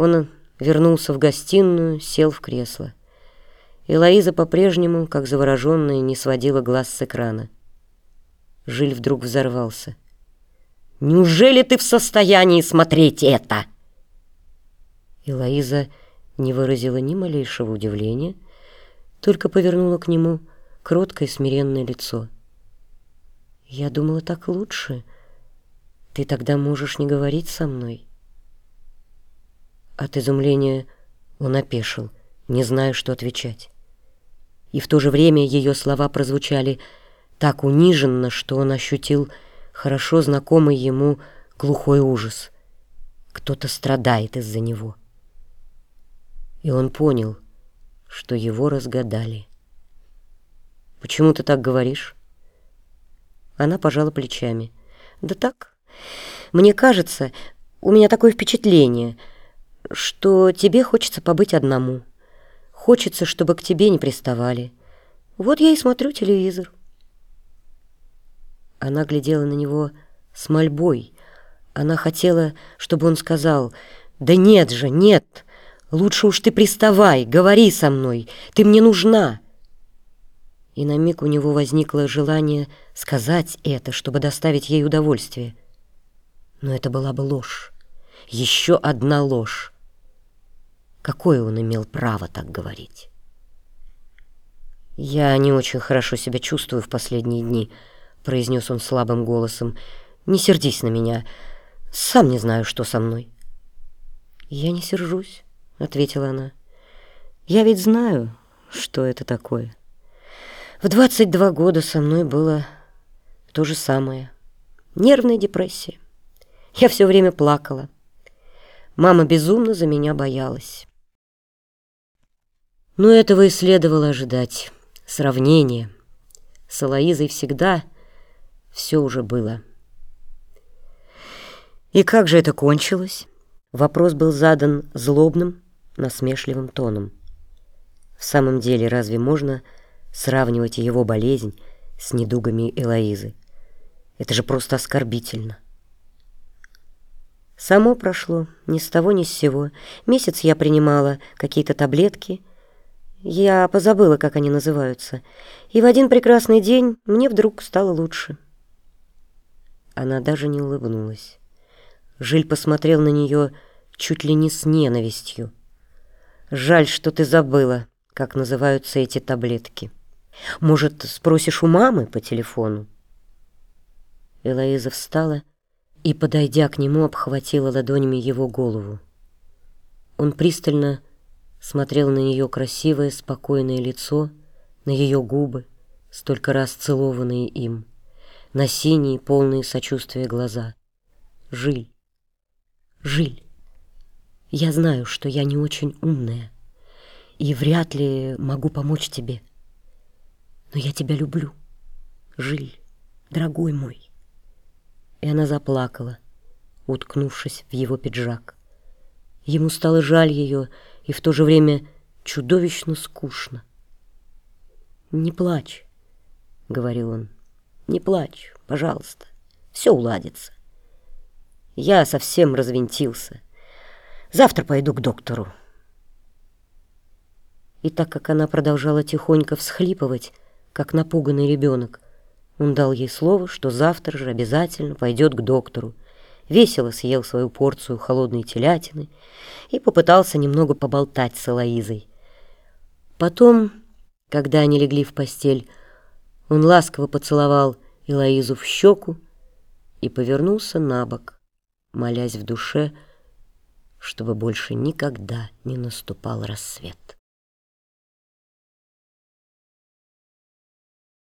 Он вернулся в гостиную, сел в кресло. И Лоиза по-прежнему, как завороженная, не сводила глаз с экрана. Жиль вдруг взорвался. «Неужели ты в состоянии смотреть это?» И Лоиза не выразила ни малейшего удивления, только повернула к нему кроткое смиренное лицо. «Я думала, так лучше. Ты тогда можешь не говорить со мной». От изумления он опешил, не зная, что отвечать. И в то же время ее слова прозвучали так униженно, что он ощутил хорошо знакомый ему глухой ужас. Кто-то страдает из-за него. И он понял, что его разгадали. «Почему ты так говоришь?» Она пожала плечами. «Да так. Мне кажется, у меня такое впечатление, что тебе хочется побыть одному. Хочется, чтобы к тебе не приставали. Вот я и смотрю телевизор». Она глядела на него с мольбой. Она хотела, чтобы он сказал «Да нет же, нет!» Лучше уж ты приставай, говори со мной, ты мне нужна. И на миг у него возникло желание сказать это, чтобы доставить ей удовольствие. Но это была бы ложь, еще одна ложь. Какое он имел право так говорить? «Я не очень хорошо себя чувствую в последние дни», — произнес он слабым голосом. «Не сердись на меня. Сам не знаю, что со мной». «Я не сержусь» ответила она. «Я ведь знаю, что это такое. В 22 года со мной было то же самое. Нервная депрессия. Я все время плакала. Мама безумно за меня боялась. Но этого и следовало ожидать. Сравнение. С Алоизой всегда все уже было. И как же это кончилось? Вопрос был задан злобным, насмешливым тоном. В самом деле, разве можно сравнивать его болезнь с недугами Элоизы? Это же просто оскорбительно. Само прошло, ни с того ни с сего. Месяц я принимала какие-то таблетки. Я позабыла, как они называются. И в один прекрасный день мне вдруг стало лучше. Она даже не улыбнулась. Жиль посмотрел на нее чуть ли не с ненавистью. Жаль, что ты забыла, как называются эти таблетки. Может, спросишь у мамы по телефону?» Элоиза встала и, подойдя к нему, обхватила ладонями его голову. Он пристально смотрел на ее красивое, спокойное лицо, на ее губы, столько раз целованные им, на синие, полные сочувствия глаза. «Жиль! Жиль!» Я знаю, что я не очень умная и вряд ли могу помочь тебе. Но я тебя люблю, Жиль, дорогой мой. И она заплакала, уткнувшись в его пиджак. Ему стало жаль ее и в то же время чудовищно скучно. «Не плачь», — говорил он, — «не плачь, пожалуйста, все уладится». Я совсем развинтился. Завтра пойду к доктору. И так как она продолжала тихонько всхлипывать, как напуганный ребенок, он дал ей слово, что завтра же обязательно пойдет к доктору, весело съел свою порцию холодной телятины и попытался немного поболтать с Элоизой. Потом, когда они легли в постель, он ласково поцеловал Элоизу в щеку и повернулся на бок, молясь в душе, чтобы больше никогда не наступал рассвет.